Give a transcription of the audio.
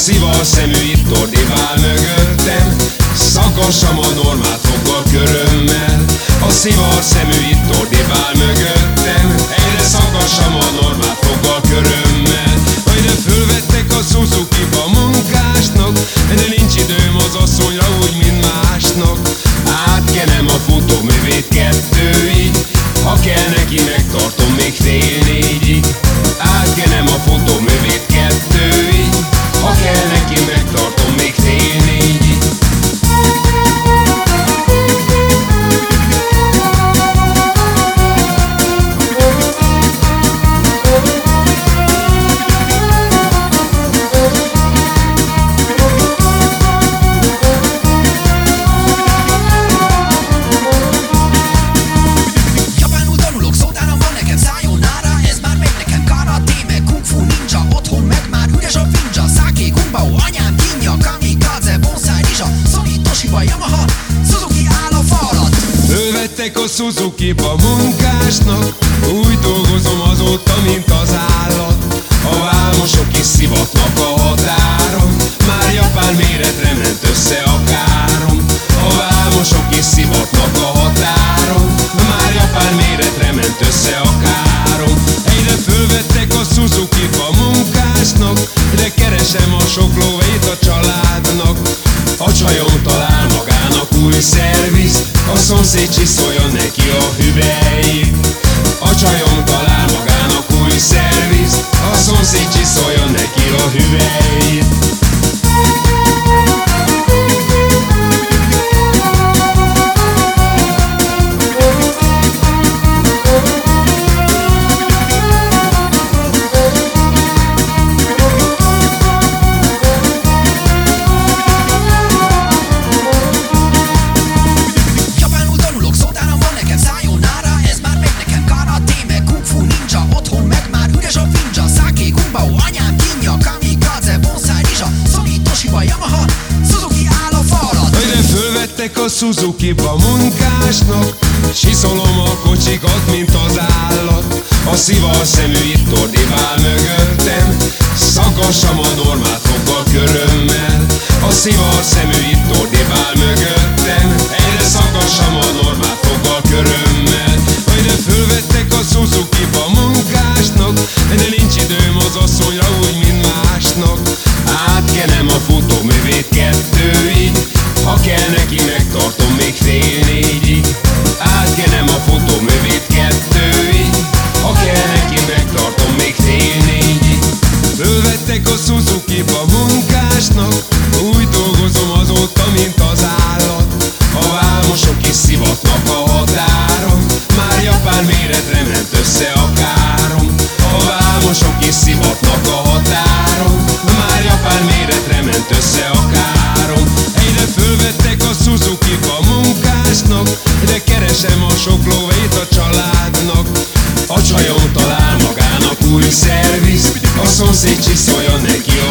szivar szemű itt ordivál mögöttem. Szakassam a normát foggal körömmel A szivar szemű itt ordivál mögöttem. Egyre szakassam a normát foggal körömmel Majd fölvettek a Suzuki-ba munkásnak De nincs időm az asszonyra úgy, mint másnak. Átkenem a futóművét kettőig Fölvettek a Suzuki-ba munkásnak Úgy dolgozom azóta, mint az állat. A vámosok is szivatnak a határon Már japán méretre ment össze a károm A vámosok is szivatnak a határon Már japán méretre ment össze a károm Egyre fölvettek a Suzuki-ba munkásnak De keresem a sok lóvét a családnak. A csajom talál magának új szerviz A szomszéd csiszolja neki a hüvelyét A csajom talál Suzuki-ba munkásnak Siszolom a kocsikat, mint az állat. A szivar szemű itt ordivál mögöttem Szakassam a normát foggal körömmel. A szivar szemű itt ordivál mögöttem Egyre szakassam a normát össze a károm. A vámosok is szivatnak a határon. Már japán méretre ment össze a károm. Egyre fölvettek a Suzuki-ba munkásnak De keresem a sok lovét a családnak. A csajom talál magának új szerviz A szomszéd csiszolja neki a